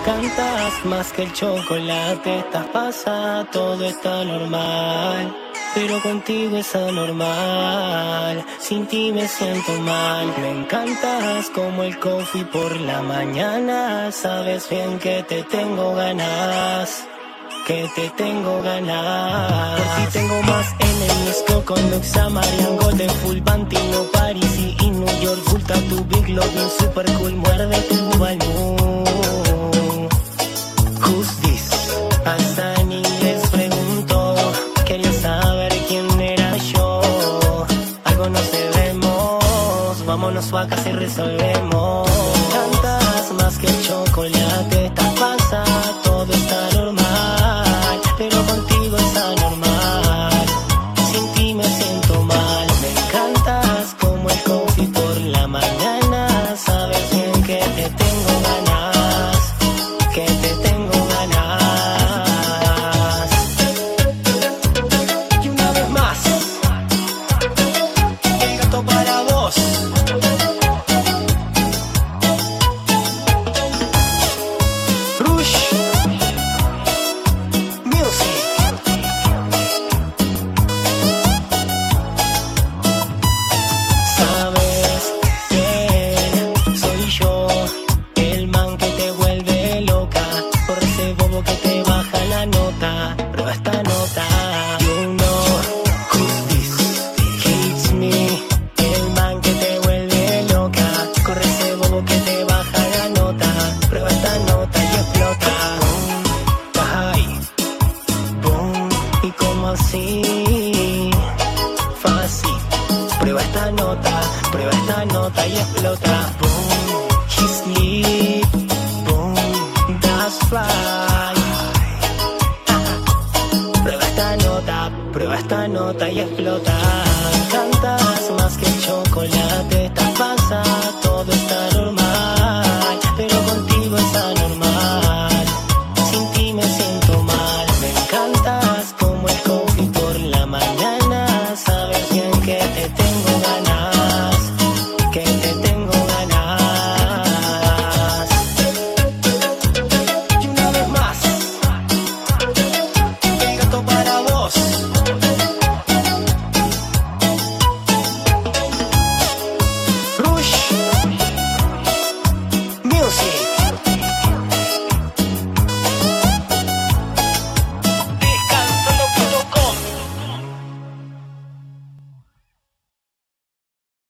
encantas más que el chocolate. Estás pasa, todo está normal. Pero contigo es anormal. Sin ti me siento mal. Me encantas como el coffee por la mañana. Sabes bien que te tengo ganas. Que te tengo ganas. Por si tengo más enemies con Luxa, Mariango de Full Bantino, Paris y New York. Full tu Big Love, super cool. Vámonos a casa y resolvemos. Cantas más que el chocolate. Estás pasa, todo está normal. Pero contigo está normal. Sin ti me siento mal. Me encantas como el coffee por la mañana. Sabes bien que te tengo ganas. Que te tengo ganas. Y una vez más. El gato para vos. Nota. Prueba esta nota. You know who's this? It's me, el man que te vuelve loca. Corre ese bobo que te baja la nota. Prueba esta nota y explota. Boom, ay, boom, y como así, fácil. Prueba esta nota, prueba esta nota y explota. Boom, he sleep. Prueba esta nota y explota. Cantas más que chocolate.